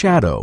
shadow.